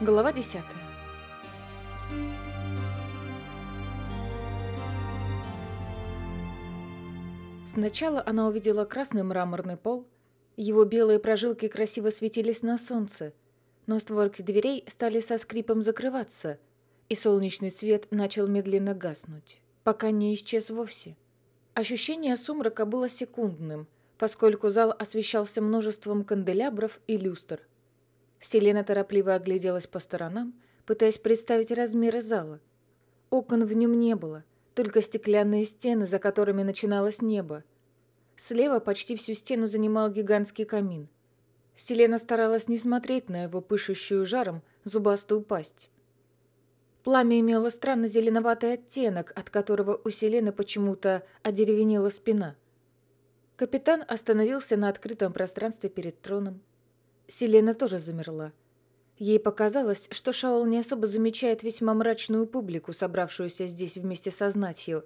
Глава 10. Сначала она увидела красный мраморный пол, его белые прожилки красиво светились на солнце, но створки дверей стали со скрипом закрываться, и солнечный свет начал медленно гаснуть, пока не исчез вовсе. Ощущение сумрака было секундным, поскольку зал освещался множеством канделябров и люстр. Селена торопливо огляделась по сторонам, пытаясь представить размеры зала. Окон в нем не было, только стеклянные стены, за которыми начиналось небо. Слева почти всю стену занимал гигантский камин. Селена старалась не смотреть на его пышущую жаром зубастую пасть. Пламя имело странно зеленоватый оттенок, от которого у Селены почему-то одеревенела спина. Капитан остановился на открытом пространстве перед троном. Селена тоже замерла. Ей показалось, что Шаол не особо замечает весьма мрачную публику, собравшуюся здесь вместе со знатью.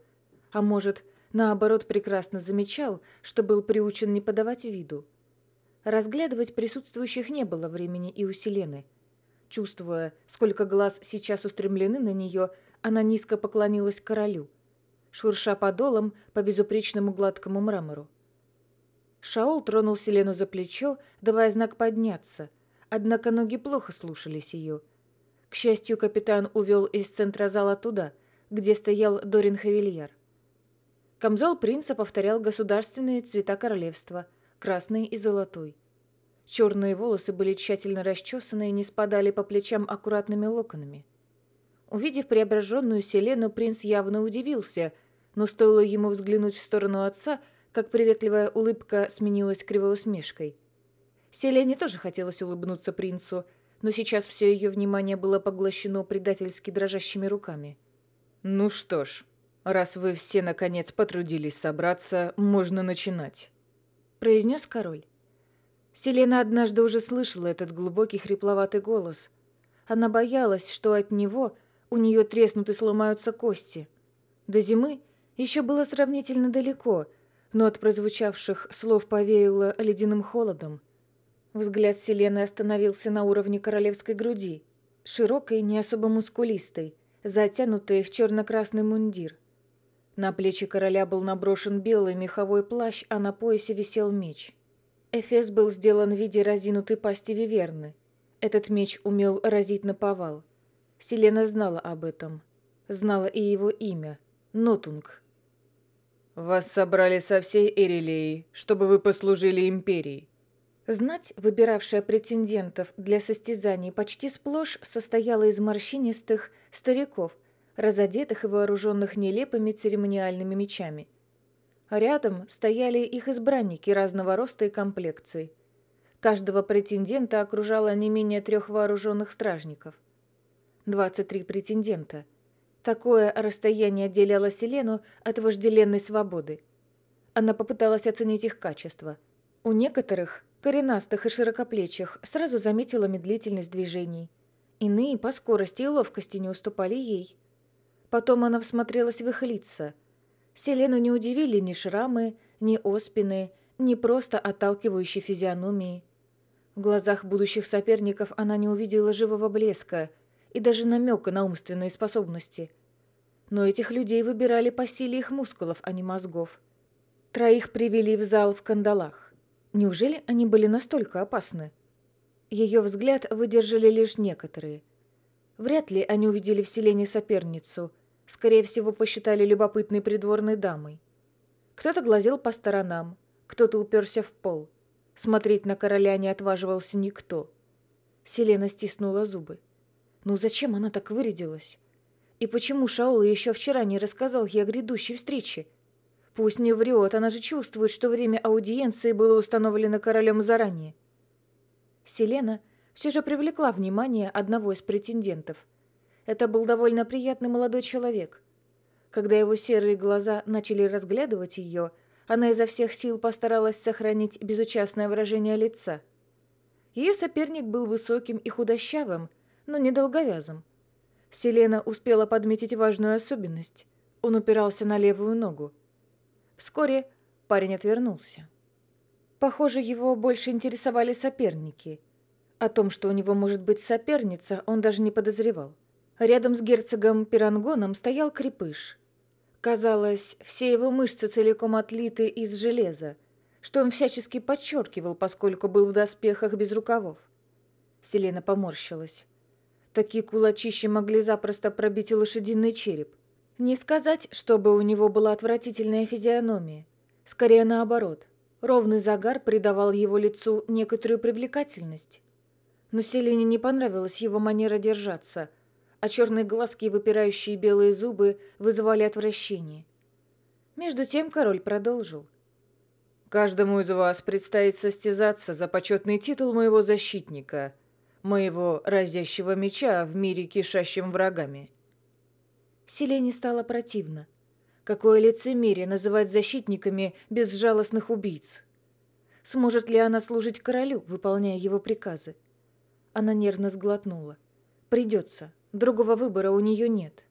А может, наоборот, прекрасно замечал, что был приучен не подавать виду. Разглядывать присутствующих не было времени и у Селены. Чувствуя, сколько глаз сейчас устремлены на нее, она низко поклонилась королю, шурша подолом по безупречному гладкому мрамору. Шаол тронул Селену за плечо, давая знак подняться, однако ноги плохо слушались ее. К счастью, капитан увел из центра зала туда, где стоял Дорин Хавильяр. Камзол принца повторял государственные цвета королевства – красный и золотой. Черные волосы были тщательно расчесаны и не спадали по плечам аккуратными локонами. Увидев преображенную Селену, принц явно удивился, но стоило ему взглянуть в сторону отца – как приветливая улыбка сменилась кривой усмешкой. Селене тоже хотелось улыбнуться принцу, но сейчас все ее внимание было поглощено предательски дрожащими руками. «Ну что ж, раз вы все наконец потрудились собраться, можно начинать», — произнес король. Селена однажды уже слышала этот глубокий хрипловатый голос. Она боялась, что от него у нее треснут и сломаются кости. До зимы еще было сравнительно далеко — но от прозвучавших слов повеяло ледяным холодом. Взгляд Селены остановился на уровне королевской груди, широкой, не особо мускулистой, затянутой в черно-красный мундир. На плечи короля был наброшен белый меховой плащ, а на поясе висел меч. Эфес был сделан в виде разинутой пасти виверны. Этот меч умел разить на повал. Селена знала об этом. Знала и его имя — Нотунг. «Вас собрали со всей Эрилеи, чтобы вы послужили империи». Знать, выбиравшая претендентов для состязаний, почти сплошь состояла из морщинистых стариков, разодетых и вооруженных нелепыми церемониальными мечами. Рядом стояли их избранники разного роста и комплекции. Каждого претендента окружало не менее трех вооруженных стражников. 23 претендента – Такое расстояние отделяло Селену от вожделенной свободы. Она попыталась оценить их качество. У некоторых, коренастых и широкоплечих, сразу заметила медлительность движений. Иные по скорости и ловкости не уступали ей. Потом она всмотрелась в их лица. Селену не удивили ни шрамы, ни оспины, ни просто отталкивающие физиономии. В глазах будущих соперников она не увидела живого блеска – и даже намека на умственные способности. Но этих людей выбирали по силе их мускулов, а не мозгов. Троих привели в зал в кандалах. Неужели они были настолько опасны? Ее взгляд выдержали лишь некоторые. Вряд ли они увидели в селении соперницу. Скорее всего, посчитали любопытной придворной дамой. Кто-то глазел по сторонам, кто-то уперся в пол. Смотреть на короля не отваживался никто. Селена стиснула зубы. Ну зачем она так вырядилась? И почему Шаол еще вчера не рассказал ей о грядущей встрече? Пусть не врет, она же чувствует, что время аудиенции было установлено королем заранее. Селена все же привлекла внимание одного из претендентов. Это был довольно приятный молодой человек. Когда его серые глаза начали разглядывать ее, она изо всех сил постаралась сохранить безучастное выражение лица. Ее соперник был высоким и худощавым, но недолговязым. Селена успела подметить важную особенность. Он упирался на левую ногу. Вскоре парень отвернулся. Похоже, его больше интересовали соперники. О том, что у него может быть соперница, он даже не подозревал. Рядом с герцогом Пирангоном стоял крепыш. Казалось, все его мышцы целиком отлиты из железа, что он всячески подчеркивал, поскольку был в доспехах без рукавов. Селена поморщилась. Такие кулачища могли запросто пробить лошадиный череп. Не сказать, чтобы у него была отвратительная физиономия. Скорее наоборот. Ровный загар придавал его лицу некоторую привлекательность. Но Селине не понравилась его манера держаться, а черные глазки и выпирающие белые зубы вызывали отвращение. Между тем король продолжил. «Каждому из вас предстоит состязаться за почетный титул моего защитника — моего разящего меча в мире, кишащем врагами. Селене стало противно. Какое лицемерие называть защитниками безжалостных убийц. Сможет ли она служить королю, выполняя его приказы? Она нервно сглотнула. Придется. Другого выбора у нее нет.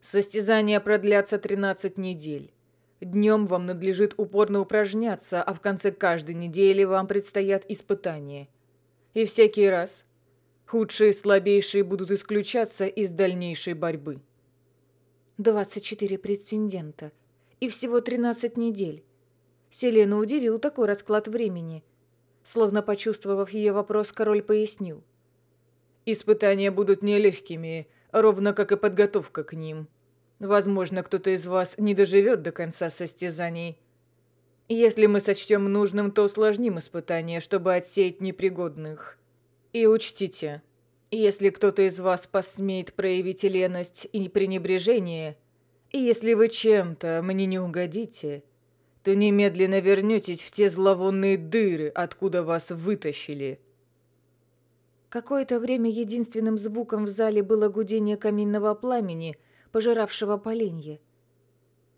Состязания продлятся 13 недель. Днем вам надлежит упорно упражняться, а в конце каждой недели вам предстоят испытания – и всякий раз худшие и слабейшие будут исключаться из дальнейшей борьбы. 24 претендента. И всего 13 недель. Селену удивил такой расклад времени. Словно почувствовав ее вопрос, король пояснил. «Испытания будут нелегкими, ровно как и подготовка к ним. Возможно, кто-то из вас не доживет до конца состязаний». Если мы сочтем нужным, то усложним испытание, чтобы отсеять непригодных. И учтите, если кто-то из вас посмеет проявить леность и пренебрежение, и если вы чем-то мне не угодите, то немедленно вернетесь в те зловонные дыры, откуда вас вытащили». Какое-то время единственным звуком в зале было гудение каминного пламени, пожиравшего поленье.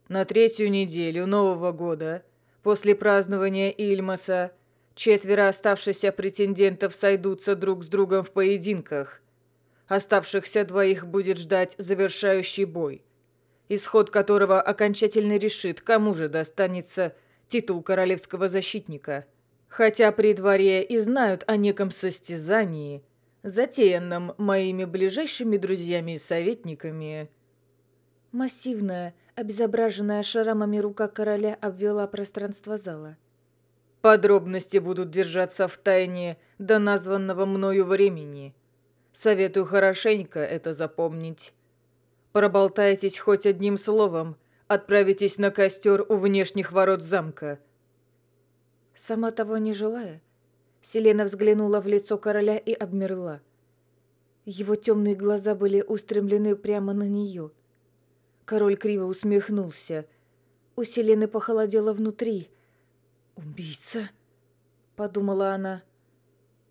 На третью неделю Нового года После празднования Ильмаса четверо оставшихся претендентов сойдутся друг с другом в поединках. Оставшихся двоих будет ждать завершающий бой, исход которого окончательно решит, кому же достанется титул королевского защитника. Хотя при дворе и знают о неком состязании, затеянном моими ближайшими друзьями и советниками. Массивная, Обезображенная шрамами рука короля обвела пространство зала. «Подробности будут держаться в тайне до названного мною времени. Советую хорошенько это запомнить. Проболтайтесь хоть одним словом, отправитесь на костер у внешних ворот замка». Сама того не желая, Селена взглянула в лицо короля и обмерла. Его темные глаза были устремлены прямо на нее – Король криво усмехнулся. У Селены похолодело внутри. «Убийца?» — подумала она.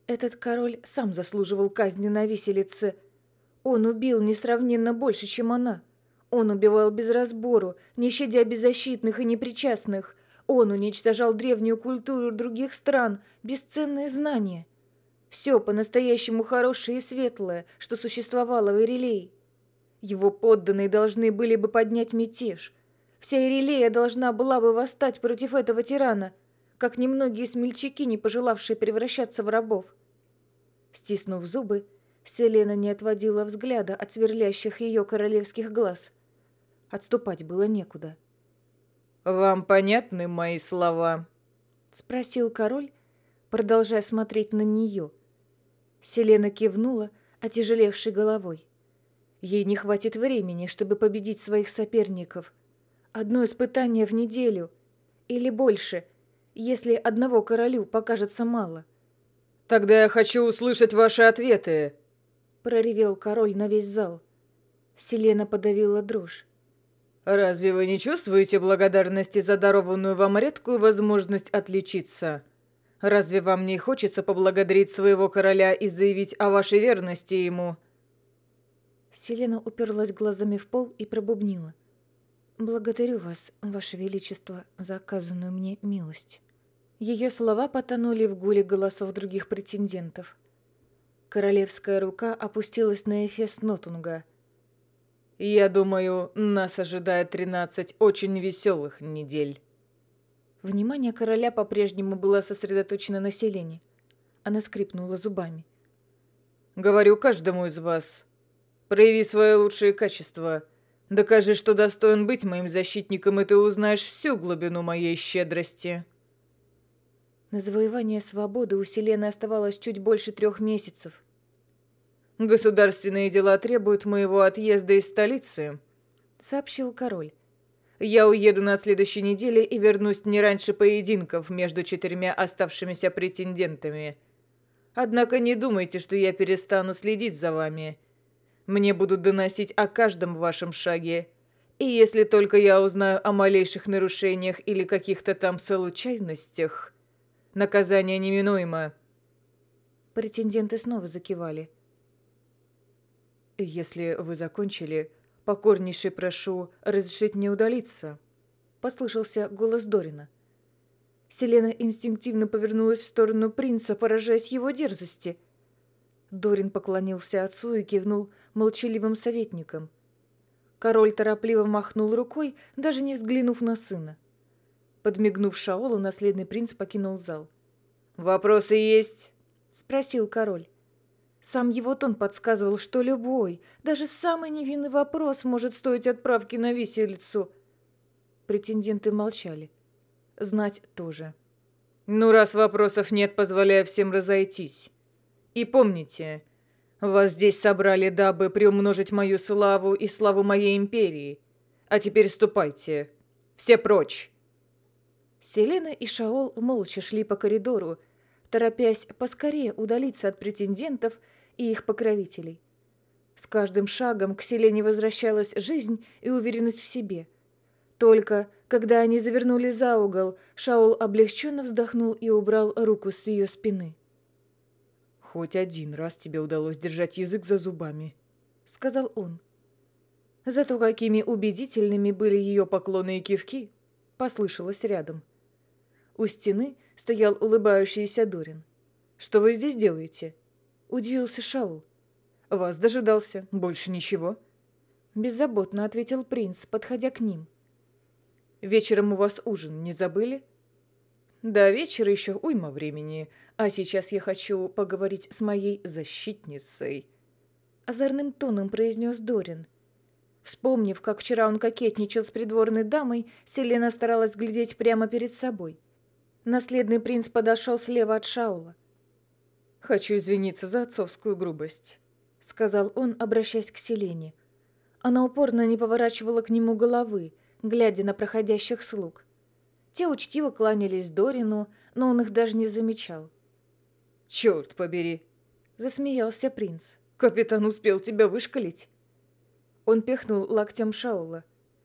Этот король сам заслуживал казни на виселице. Он убил несравненно больше, чем она. Он убивал без разбору, не щадя беззащитных и непричастных. Он уничтожал древнюю культуру других стран, бесценные знания. Все по-настоящему хорошее и светлое, что существовало в Ирелее. Его подданные должны были бы поднять мятеж. Вся Ирилея должна была бы восстать против этого тирана, как немногие смельчаки, не пожелавшие превращаться в рабов. Стиснув зубы, Селена не отводила взгляда от сверлящих ее королевских глаз. Отступать было некуда. «Вам понятны мои слова?» — спросил король, продолжая смотреть на нее. Селена кивнула, отяжелевшей головой. Ей не хватит времени, чтобы победить своих соперников. Одно испытание в неделю. Или больше, если одного королю покажется мало. «Тогда я хочу услышать ваши ответы!» Проревел король на весь зал. Селена подавила дрожь. «Разве вы не чувствуете благодарности за дарованную вам редкую возможность отличиться? Разве вам не хочется поблагодарить своего короля и заявить о вашей верности ему?» Селена уперлась глазами в пол и пробубнила. «Благодарю вас, ваше величество, за оказанную мне милость». Ее слова потонули в гуле голосов других претендентов. Королевская рука опустилась на эфес Нотунга. «Я думаю, нас ожидает тринадцать очень веселых недель». Внимание короля по-прежнему было сосредоточено на Селене. Она скрипнула зубами. Говорю каждому из вас. Прояви свои лучшие качества. Докажи, что достоин быть моим защитником, и ты узнаешь всю глубину моей щедрости». На завоевание свободы у Селены оставалось чуть больше трех месяцев. «Государственные дела требуют моего отъезда из столицы», — сообщил король. «Я уеду на следующей неделе и вернусь не раньше поединков между четырьмя оставшимися претендентами. Однако не думайте, что я перестану следить за вами. Мне будут доносить о каждом вашем шаге. И если только я узнаю о малейших нарушениях или каких-то там случайностях...» Наказание неминуемо. Претенденты снова закивали. «Если вы закончили, покорнейше прошу разрешить мне удалиться», — послышался голос Дорина. Селена инстинктивно повернулась в сторону принца, поражаясь его дерзости. Дорин поклонился отцу и кивнул молчаливым советникам. Король торопливо махнул рукой, даже не взглянув на сына. Подмигнув Шаолу, наследный принц покинул зал. «Вопросы есть?» — спросил король. Сам его тон подсказывал, что любой, даже самый невинный вопрос может стоить отправки на виселицу. Претенденты молчали. Знать тоже. «Ну, раз вопросов нет, позволяю всем разойтись. И помните, вас здесь собрали, дабы приумножить мою славу и славу моей империи. А теперь ступайте. Все прочь!» Селена и Шаол молча шли по коридору, торопясь поскорее удалиться от претендентов и их покровителей. С каждым шагом к Селене возвращалась жизнь и уверенность в себе. Только когда они завернули за угол, Шаол облегченно вздохнул и убрал руку с ее спины. «Хоть один раз тебе удалось держать язык за зубами», — сказал он. Зато какими убедительными были ее поклоны и кивки, послышалось рядом. У стены стоял улыбающийся Дорин. «Что вы здесь делаете?» – удивился Шаул. «Вас дожидался. Больше ничего». Беззаботно ответил принц, подходя к ним. «Вечером у вас ужин, не забыли?» «До вечера еще уйма времени, а сейчас я хочу поговорить с моей защитницей», — озорным тоном произнес Дорин. Вспомнив, как вчера он кокетничал с придворной дамой, Селена старалась глядеть прямо перед собой — Наследный принц подошел слева от Шаула. «Хочу извиниться за отцовскую грубость», — сказал он, обращаясь к Селене. Она упорно не поворачивала к нему головы, глядя на проходящих слуг. Те учтиво кланялись Дорину, но он их даже не замечал. «Черт побери!» — засмеялся принц. «Капитан успел тебя вышкалить?» Он пихнул локтем Шаула.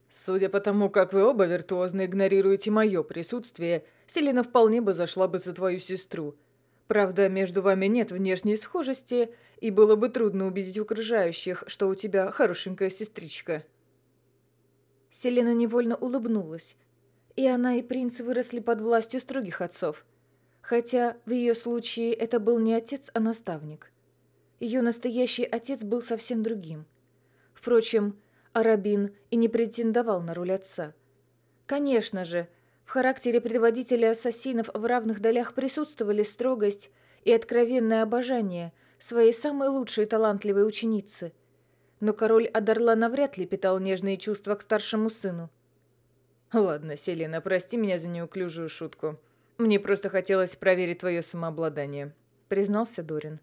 Судя по тому, как вы оба виртуозно игнорируете мое присутствие, Селина вполне бы зашла бы за твою сестру. Правда, между вами нет внешней схожести, и было бы трудно убедить окружающих, что у тебя хорошенькая сестричка». Селена невольно улыбнулась. И она, и принц выросли под властью строгих отцов. Хотя в ее случае это был не отец, а наставник. Ее настоящий отец был совсем другим. Впрочем, Арабин и не претендовал на роль отца. Конечно же, в характере предводителя ассасинов в равных долях присутствовали строгость и откровенное обожание своей самой лучшей талантливой ученицы. Но король Адарлана вряд ли питал нежные чувства к старшему сыну. «Ладно, Селена, прости меня за неуклюжую шутку. Мне просто хотелось проверить твое самообладание», — признался Дорин.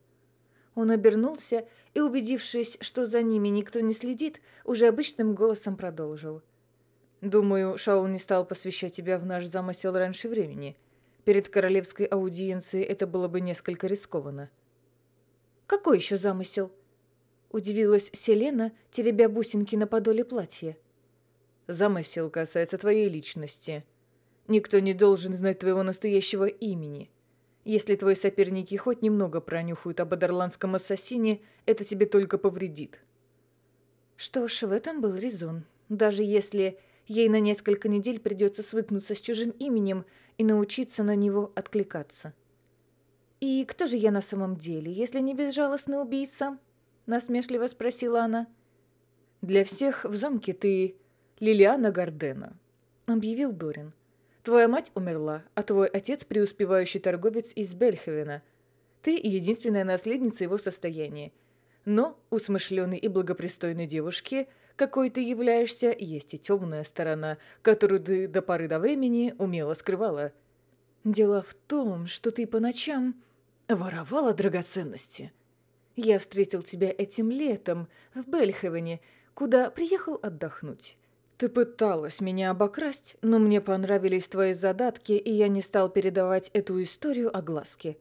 Он обернулся и, убедившись, что за ними никто не следит, уже обычным голосом продолжил. «Думаю, Шаул не стал посвящать тебя в наш замысел раньше времени. Перед королевской аудиенцией это было бы несколько рискованно». «Какой еще замысел?» Удивилась Селена, теребя бусинки на подоле платья. «Замысел касается твоей личности. Никто не должен знать твоего настоящего имени. Если твои соперники хоть немного пронюхают об адерландском ассасине, это тебе только повредит. Что ж, в этом был резон. Даже если ей на несколько недель придется свыкнуться с чужим именем и научиться на него откликаться. «И кто же я на самом деле, если не безжалостный убийца?» — насмешливо спросила она. «Для всех в замке ты Лилиана Гардена», — объявил Дорин. Твоя мать умерла, а твой отец преуспевающий торговец из Бельхевена. Ты единственная наследница его состояния. Но у смышленой и благопристойной девушки, какой ты являешься, есть и темная сторона, которую ты до поры до времени умело скрывала. Дело в том, что ты по ночам воровала драгоценности. Я встретил тебя этим летом в Бельхевене, куда приехал отдохнуть. Ты пыталась меня обокрасть, но мне понравились твои задатки, и я не стал передавать эту историю огласке.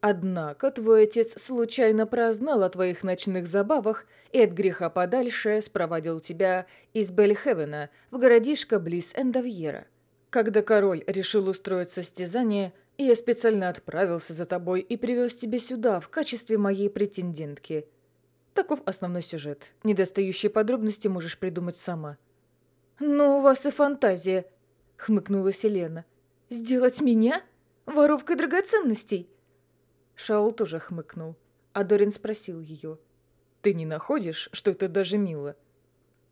Однако твой отец случайно прознал о твоих ночных забавах и от греха подальше спровадил тебя из Бельхевена в городишко близ Эндовьера. Когда король решил устроить состязание, я специально отправился за тобой и привез тебя сюда в качестве моей претендентки. Таков основной сюжет. Недостающие подробности можешь придумать сама. «Ну, у вас и фантазия», — хмыкнула Селена. «Сделать меня? Воровкой драгоценностей?» Шаул тоже хмыкнул, а Дорин спросил ее. «Ты не находишь, что это даже мило?»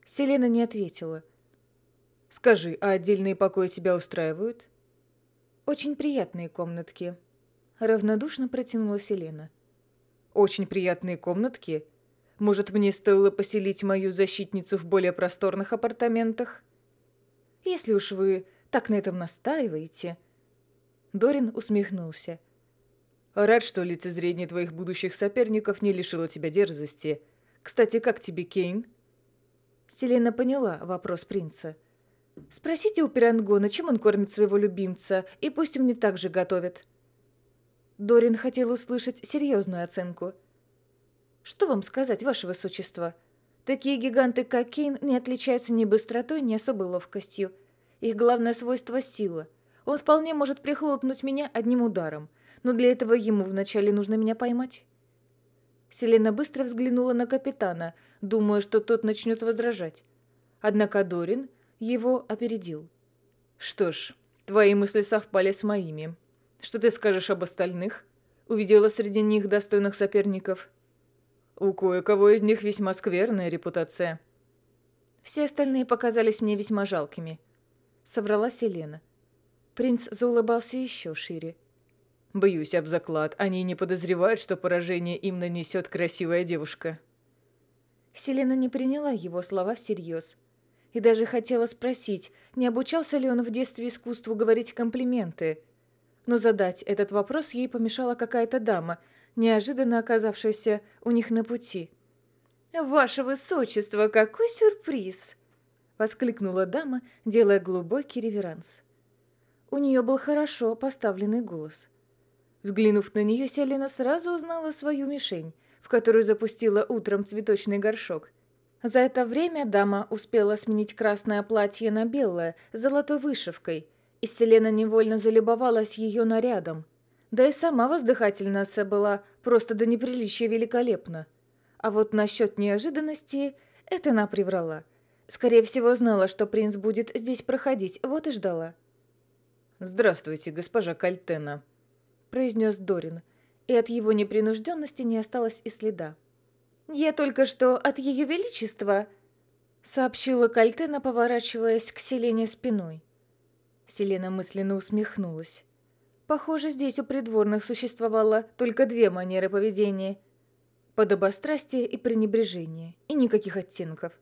Селена не ответила. Скажи, а отдельные покои тебя устраивают? Очень приятные комнатки. Равнодушно протянула Селена. Очень приятные комнатки? Может, мне стоило поселить мою защитницу в более просторных апартаментах? Если уж вы так на этом настаиваете. Дорин усмехнулся. Рад, что лицезрение твоих будущих соперников не лишило тебя дерзости. Кстати, как тебе Кейн? Селена поняла вопрос принца. Спросите у Пирангона, чем он кормит своего любимца, и пусть мне так же готовит. Дорин хотел услышать серьезную оценку. Что вам сказать, ваше высочество? Такие гиганты, как Кейн, не отличаются ни быстротой, ни особой ловкостью. Их главное свойство – сила. Он вполне может прихлопнуть меня одним ударом, но для этого ему вначале нужно меня поймать. Селена быстро взглянула на капитана, думая, что тот начнет возражать. Однако Дорин – его опередил. «Что ж, твои мысли совпали с моими. Что ты скажешь об остальных? Увидела среди них достойных соперников?» «У кое-кого из них весьма скверная репутация». «Все остальные показались мне весьма жалкими», — соврала Селена. Принц заулыбался еще шире. «Боюсь об заклад. Они не подозревают, что поражение им нанесет красивая девушка». Селена не приняла его слова всерьез и даже хотела спросить, не обучался ли он в детстве искусству говорить комплименты. Но задать этот вопрос ей помешала какая-то дама, неожиданно оказавшаяся у них на пути. «Ваше высочество, какой сюрприз!» — воскликнула дама, делая глубокий реверанс. У нее был хорошо поставленный голос. Взглянув на нее, Селена сразу узнала свою мишень, в которую запустила утром цветочный горшок — за это время дама успела сменить красное платье на белое с золотой вышивкой, и Селена невольно залюбовалась ее нарядом. Да и сама воздыхательница была просто до неприличия великолепна. А вот насчет неожиданности это она приврала. Скорее всего, знала, что принц будет здесь проходить, вот и ждала. «Здравствуйте, госпожа Кальтена», — произнес Дорин, и от его непринужденности не осталось и следа. «Я только что от Ее Величества», — сообщила Кальтена, поворачиваясь к Селене спиной. Селена мысленно усмехнулась. Похоже, здесь у придворных существовало только две манеры поведения — подобострастие и пренебрежение, и никаких оттенков.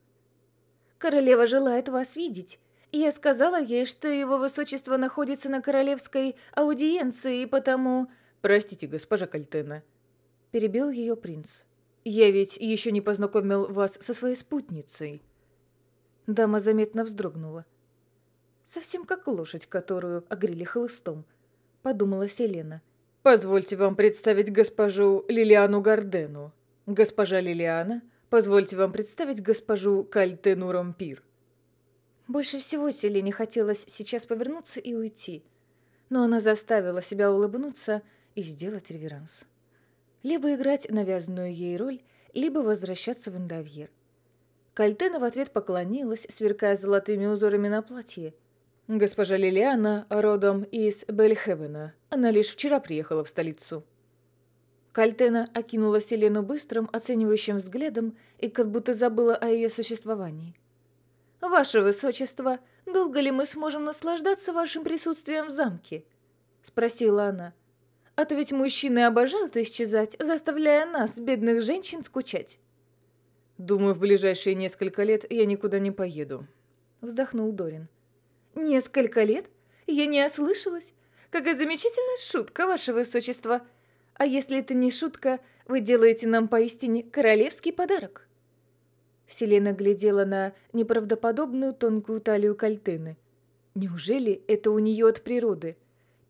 «Королева желает вас видеть», я сказала ей, что его высочество находится на королевской аудиенции, и потому... «Простите, госпожа Кальтена», — перебил ее принц. Я ведь еще не познакомил вас со своей спутницей». Дама заметно вздрогнула. «Совсем как лошадь, которую огрели хлыстом», — подумала Селена. «Позвольте вам представить госпожу Лилиану Гардену. Госпожа Лилиана, позвольте вам представить госпожу Кальтену Ромпир». Больше всего Селене хотелось сейчас повернуться и уйти, но она заставила себя улыбнуться и сделать реверанс либо играть навязанную ей роль, либо возвращаться в Индавьер. Кальтена в ответ поклонилась, сверкая золотыми узорами на платье. «Госпожа Лилиана родом из Бельхевена. Она лишь вчера приехала в столицу». Кальтена окинула Селену быстрым, оценивающим взглядом и как будто забыла о ее существовании. «Ваше Высочество, долго ли мы сможем наслаждаться вашим присутствием в замке?» — спросила она. А то ведь мужчины обожают исчезать, заставляя нас, бедных женщин, скучать. Думаю, в ближайшие несколько лет я никуда не поеду. Вздохнул Дорин. Несколько лет? Я не ослышалась. Какая замечательная шутка, ваше высочество. А если это не шутка, вы делаете нам поистине королевский подарок. Селена глядела на неправдоподобную тонкую талию Кальтены. Неужели это у нее от природы?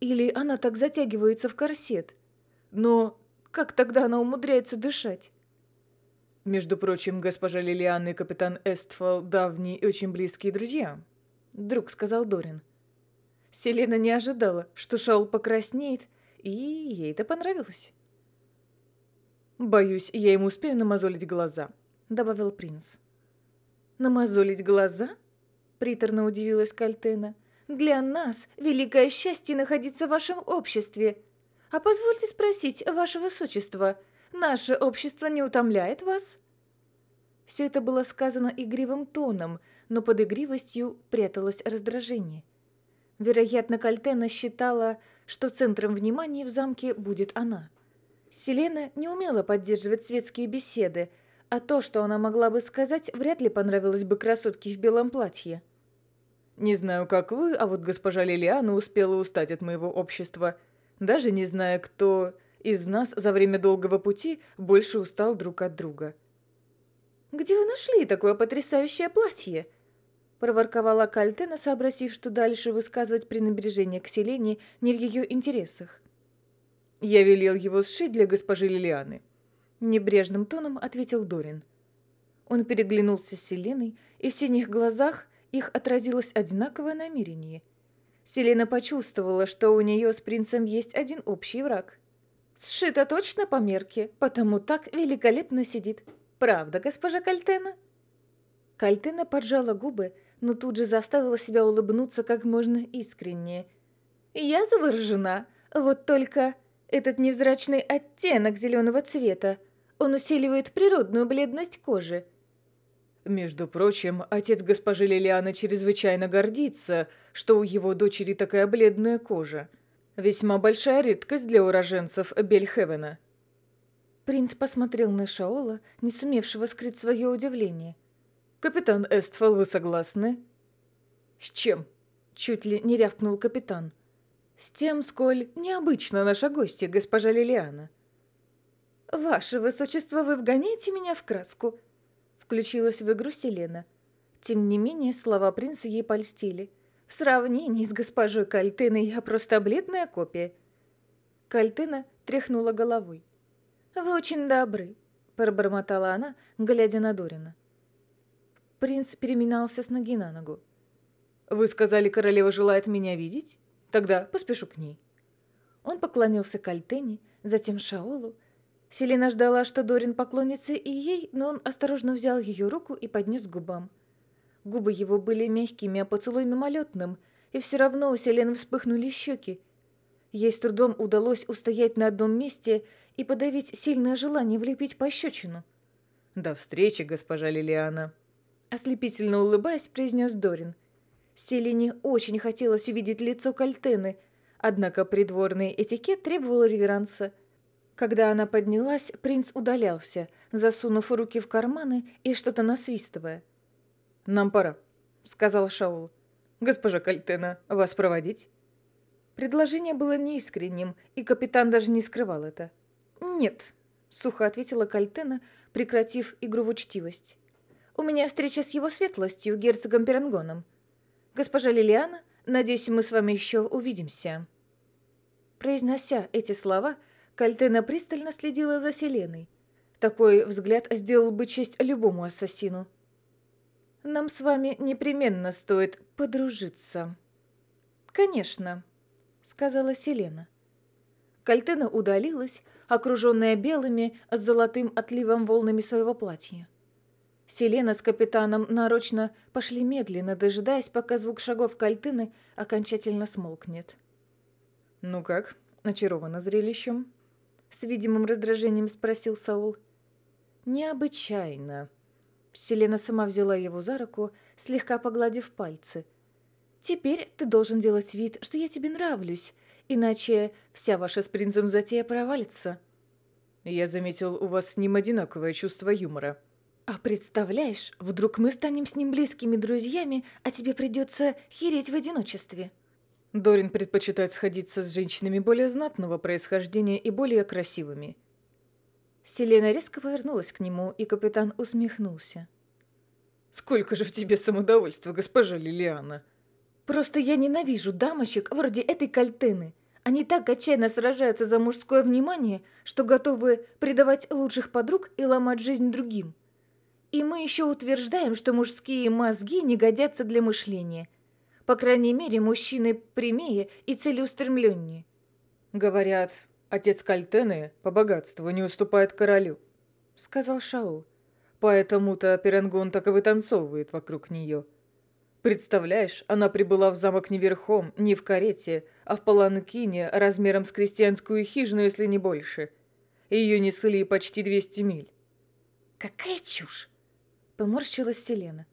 Или она так затягивается в корсет? Но как тогда она умудряется дышать? Между прочим, госпожа Лилиан и капитан Эстфал давние и очень близкие друзья, вдруг сказал Дорин. Селена не ожидала, что Шаул покраснеет, и ей это понравилось. «Боюсь, я ему успею намазолить глаза», — добавил принц. «Намазолить глаза?» — приторно удивилась Кальтена. «Для нас великое счастье находиться в вашем обществе. А позвольте спросить, ваше высочество, наше общество не утомляет вас?» Все это было сказано игривым тоном, но под игривостью пряталось раздражение. Вероятно, Кальтена считала, что центром внимания в замке будет она. Селена не умела поддерживать светские беседы, а то, что она могла бы сказать, вряд ли понравилось бы красотке в белом платье. «Не знаю, как вы, а вот госпожа Лилиана успела устать от моего общества, даже не зная, кто из нас за время долгого пути больше устал друг от друга». «Где вы нашли такое потрясающее платье?» Проворковала Кальтена, сообразив, что дальше высказывать пренебрежение к Селене не в ее интересах. «Я велел его сшить для госпожи Лилианы», Небрежным тоном ответил Дорин. Он переглянулся с Селеной, и в синих глазах их отразилось одинаковое намерение. Селена почувствовала, что у нее с принцем есть один общий враг. «Сшито точно по мерке, потому так великолепно сидит. Правда, госпожа Кальтена?» Кальтена поджала губы, но тут же заставила себя улыбнуться как можно искреннее. «Я заворожена. Вот только этот невзрачный оттенок зеленого цвета. Он усиливает природную бледность кожи. Между прочим, отец госпожи Лилианы чрезвычайно гордится, что у его дочери такая бледная кожа. Весьма большая редкость для уроженцев Бельхевена. Принц посмотрел на Шаола, не сумевшего скрыть свое удивление. «Капитан Эстфал, вы согласны?» «С чем?» — чуть ли не рявкнул капитан. «С тем, сколь необычно наша гостья, госпожа Лилиана». «Ваше высочество, вы вгоняете меня в краску», — включилась в игру Селена. Тем не менее, слова принца ей польстили. В сравнении с госпожой Кальтеной я просто бледная копия. Кальтена тряхнула головой. «Вы очень добры», — пробормотала она, глядя на Дорина. Принц переминался с ноги на ногу. «Вы сказали, королева желает меня видеть? Тогда поспешу к ней». Он поклонился Кальтене, затем Шаолу, Селина ждала, что Дорин поклонится и ей, но он осторожно взял ее руку и поднес к губам. Губы его были мягкими, а поцелуй мимолетным, и все равно у Селены вспыхнули щеки. Ей с трудом удалось устоять на одном месте и подавить сильное желание влепить пощечину. «До встречи, госпожа Лилиана!» Ослепительно улыбаясь, произнес Дорин. Селине очень хотелось увидеть лицо Кальтены, однако придворный этикет требовал реверанса – когда она поднялась, принц удалялся, засунув руки в карманы и что-то насвистывая. «Нам пора», — сказал Шаул. «Госпожа Кальтена, вас проводить?» Предложение было неискренним, и капитан даже не скрывал это. «Нет», — сухо ответила Кальтена, прекратив игру в учтивость. «У меня встреча с его светлостью, герцогом Перенгоном. Госпожа Лилиана, надеюсь, мы с вами еще увидимся». Произнося эти слова, Кальтена пристально следила за Селеной. Такой взгляд сделал бы честь любому ассасину. «Нам с вами непременно стоит подружиться». «Конечно», — сказала Селена. Кальтена удалилась, окруженная белыми с золотым отливом волнами своего платья. Селена с капитаном нарочно пошли медленно, дожидаясь, пока звук шагов Кальтыны окончательно смолкнет. «Ну как, очарована зрелищем?» С видимым раздражением спросил Саул. «Необычайно». Селена сама взяла его за руку, слегка погладив пальцы. «Теперь ты должен делать вид, что я тебе нравлюсь, иначе вся ваша с принцем затея провалится. Я заметил, у вас с ним одинаковое чувство юмора. А представляешь, вдруг мы станем с ним близкими друзьями, а тебе придется хереть в одиночестве. Дорин предпочитает сходиться с женщинами более знатного происхождения и более красивыми. Селена резко повернулась к нему, и капитан усмехнулся. «Сколько же в тебе самодовольства, госпожа Лилиана!» «Просто я ненавижу дамочек вроде этой кальтены. Они так отчаянно сражаются за мужское внимание, что готовы предавать лучших подруг и ломать жизнь другим. И мы еще утверждаем, что мужские мозги не годятся для мышления. По крайней мере, мужчины прямее и целеустремленнее. Говорят, отец Кальтены по богатству не уступает королю, сказал Шаул. Поэтому-то Перенгон так и вытанцовывает вокруг нее. Представляешь, она прибыла в замок не верхом, не в карете, а в паланкине размером с крестьянскую хижину, если не больше. Ее несли почти 200 миль. «Какая чушь!» Поморщилась Селена.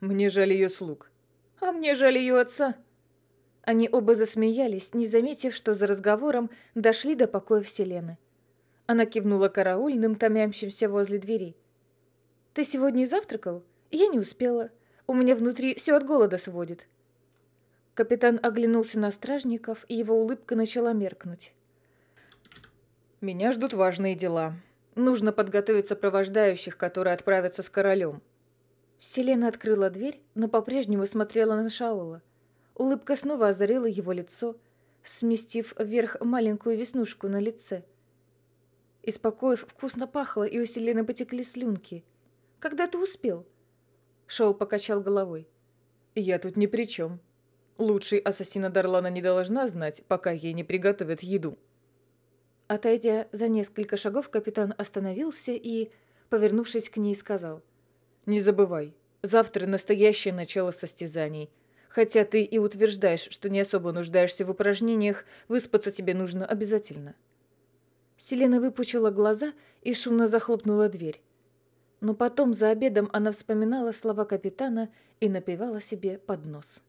Мне жаль ее слуг. А мне жаль ее отца. Они оба засмеялись, не заметив, что за разговором дошли до покоя Селены. Она кивнула караульным, томящимся возле двери. «Ты сегодня завтракал? Я не успела. У меня внутри все от голода сводит». Капитан оглянулся на стражников, и его улыбка начала меркнуть. «Меня ждут важные дела», Нужно подготовить сопровождающих, которые отправятся с королем. Селена открыла дверь, но по-прежнему смотрела на Шаула. Улыбка снова озарила его лицо, сместив вверх маленькую веснушку на лице. Из покоев вкусно пахло, и у Селены потекли слюнки. «Когда ты успел?» Шоул покачал головой. «Я тут ни при чем. Лучший ассасина Дарлана не должна знать, пока ей не приготовят еду». Отойдя за несколько шагов, капитан остановился и, повернувшись к ней, сказал. «Не забывай, завтра настоящее начало состязаний. Хотя ты и утверждаешь, что не особо нуждаешься в упражнениях, выспаться тебе нужно обязательно». Селена выпучила глаза и шумно захлопнула дверь. Но потом за обедом она вспоминала слова капитана и напевала себе под нос.